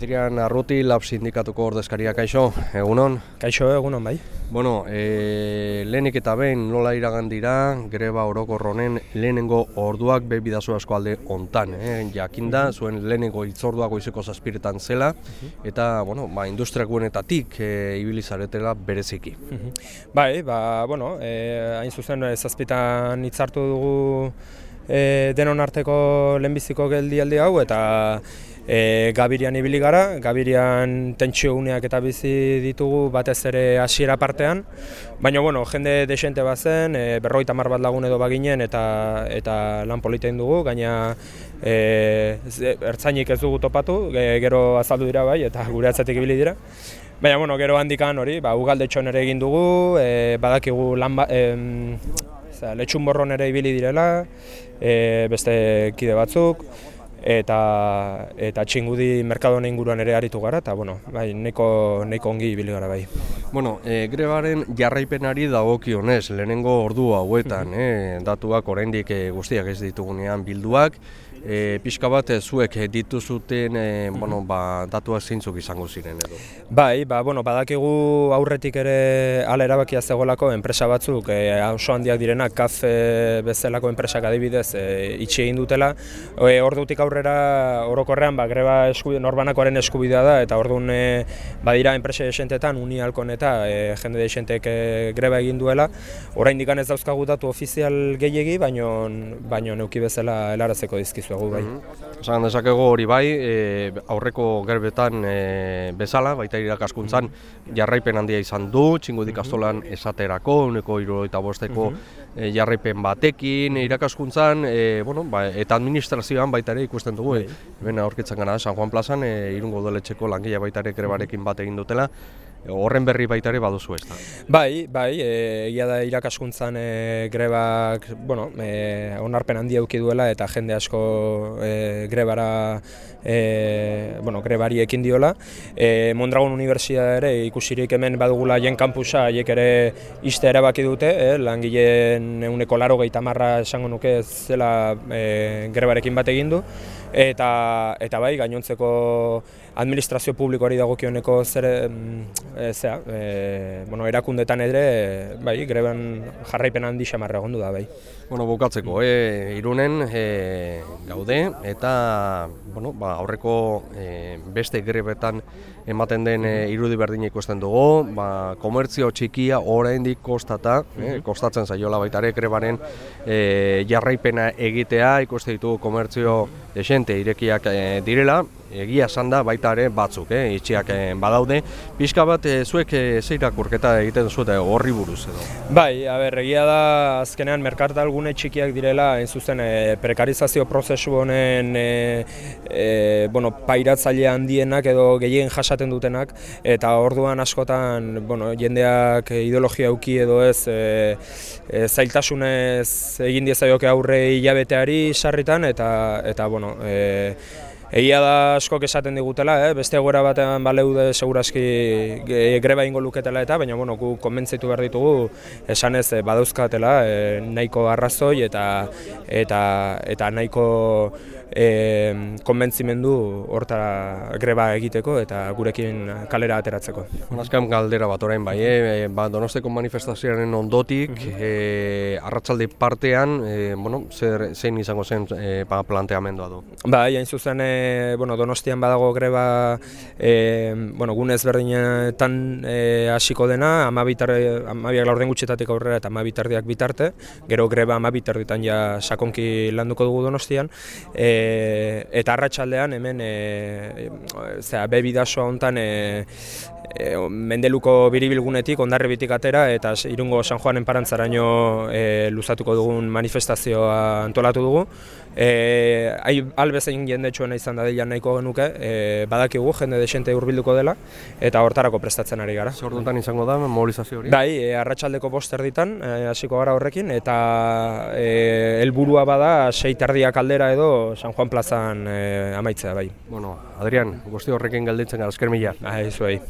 Adrian Arruti, Lab Sindikatuko ordezkaria kaixo, egunon. Kaixo, egunon bai. Bueno, e, lehenik eta behin nola iragan dira, greba orokorronen lehenengo orduak bebidazu asko alde ontan. Eh? Jakinda, zuen lehenengo itzordua goizeko zazpiretan zela, eta, bueno, ba, industriak guenetatik e, ibilizaretela bereziki. Bai, ba, bueno, e, hain zuzen zazpitan hitzartu dugu e, denon arteko lehenbiziko geldialdi hau, eta E, Gabirian ibili gara, Gabirian tentsio uneak eta bizi ditugu batez ere hasiera partean, baina bueno, jende desente bat zen, e, berroita mar bat lagun edo baginen eta eta lan politein dugu, gaina e, ertzainik ez dugu topatu, gero azaldu dira bai eta gure atzatik ibili dira. Baina bueno, gero handikan hori, ba, ugalde ere egin dugu, e, badakigu lan ba, e, letxun borron ere ibili direla, e, beste kide batzuk, eta eta txingudi merkadone inguruan ere aritu gara eta bueno, bai, neko, neko ongi ibili gara bai. Bueno, e, grebaren jarraipenari dagokionez lehenengo ordu hauetan, eh, datuak oraindik e, guztiak ez ditugunean bilduak, e, pixka bat e, zuek dituzuten e, bueno, ba, datuak zeintzuk izango ziren edo? Bai, ba, bueno, badakigu aurretik ere ala erabakia zegoelako enpresa batzuk e, oso handiak direnak kafe bezalako enpresak adibidez e, itxi egin dutela. E, ordutik aurrera orokorrean ba, greba eskubide, norbanakoaren eskubidea da eta orduan e, badira enpresa esentetan unialkon eta e, jende esentek e, greba egin duela. Oraindik ez dauzkagu datu ofizial gehiegi, baino, baino neuki bezala helarazeko dizkizu dizuegu bai. Esan dezakegu hori bai, e, aurreko gerbetan e, bezala, baita irakaskuntzan jarraipen handia izan du, txingudik astolan esaterako, uneko iruro eta bosteko e, jarraipen batekin, irakaskuntzan, e, bueno, ba, eta administrazioan baita ere ikusten dugu, e, ben aurkitzen gara, San Juan plazan, e, irungo doletxeko langile baita ere grebarekin bat egin dutela, horren berri baita ere baduzu ez da. Bai, bai, e, egia da irakaskuntzan e, grebak, bueno, e, onarpen handi eduki duela eta jende asko e, grebara, e, bueno, grebari ekin diola. E, Mondragon Universia ere ikusirik hemen badugula jen kampusa, haiek ere iste erabaki dute, e, langileen euneko laro marra esango nuke zela e, grebarekin bat egin du eta eta bai gainontzeko administrazio publikoari dagokioneko zer e, zea, e, bueno, erakundetan ere bai greban jarraipen handi xamarra egondu da bai. Bueno, bukatzeko, e, irunen e, gaude eta bueno, ba, aurreko e, beste grebetan ematen den e, irudi berdin ikusten dugu, ba, komertzio txikia oraindik kostata, e, kostatzen zaiola baita ere grebaren e, jarraipena egitea, ikusten ditugu komertzio desente irekiak e, direla, egia esan da baita ere batzuk, eh, itxiak eh, badaude. Pixka bat, e, zuek e, zeirak urketa egiten zute horri buruz edo? Bai, a ber, egia da azkenean merkarta algune txikiak direla, hain zuzen e, prekarizazio prozesu honen e, e, bueno, pairatzaile handienak edo gehien jasaten dutenak, eta orduan askotan bueno, jendeak ideologia auki edo ez e, e, zailtasunez egin diezaioke aurre hilabeteari sarritan, eta, eta bueno, e, Egia da askok esaten digutela, eh? beste egoera batean baleude segurazki greba ingo luketela eta, baina bueno, gu konbentzitu behar ditugu esanez eh, badauzkatela eh, nahiko arrazoi eta, eta, eta nahiko e, konbentzimendu horta greba egiteko eta gurekin kalera ateratzeko. Azkan galdera bat orain bai, eh? ba, donosteko manifestazioaren ondotik, e, arratsalde partean, e, bueno, zer, zein izango zen e, ba, planteamendua du? Ba, hain zuzen, e, bueno, donostian badago greba e, bueno, gunez berdinetan e, hasiko dena, amabiak laurden gutxetatik aurrera eta amabitardiak bitarte, gero greba amabitarditan ja sakonki landuko dugu donostian, e, eta arratsaldean hemen e, zera, bebidasoa hontan e, e, mendeluko biribilgunetik ondarribitik atera eta irungo San Juanen parantzaraino e, luzatuko dugun manifestazioa antolatu dugu. E, albezein jendetsuena izan da dela nahiko genuke, e, badakigu jende desente hurbilduko dela eta hortarako prestatzen ari gara. Zer izango da mobilizazio hori? Bai, e, arratsaldeko boster ditan, e, hasiko gara horrekin, eta e, helburua bada sei tardiak aldera edo San Juan plazan e, amaitzea bai. Bueno, Adrian, guzti horrekin galditzen gara, esker mila. Bai, zuei.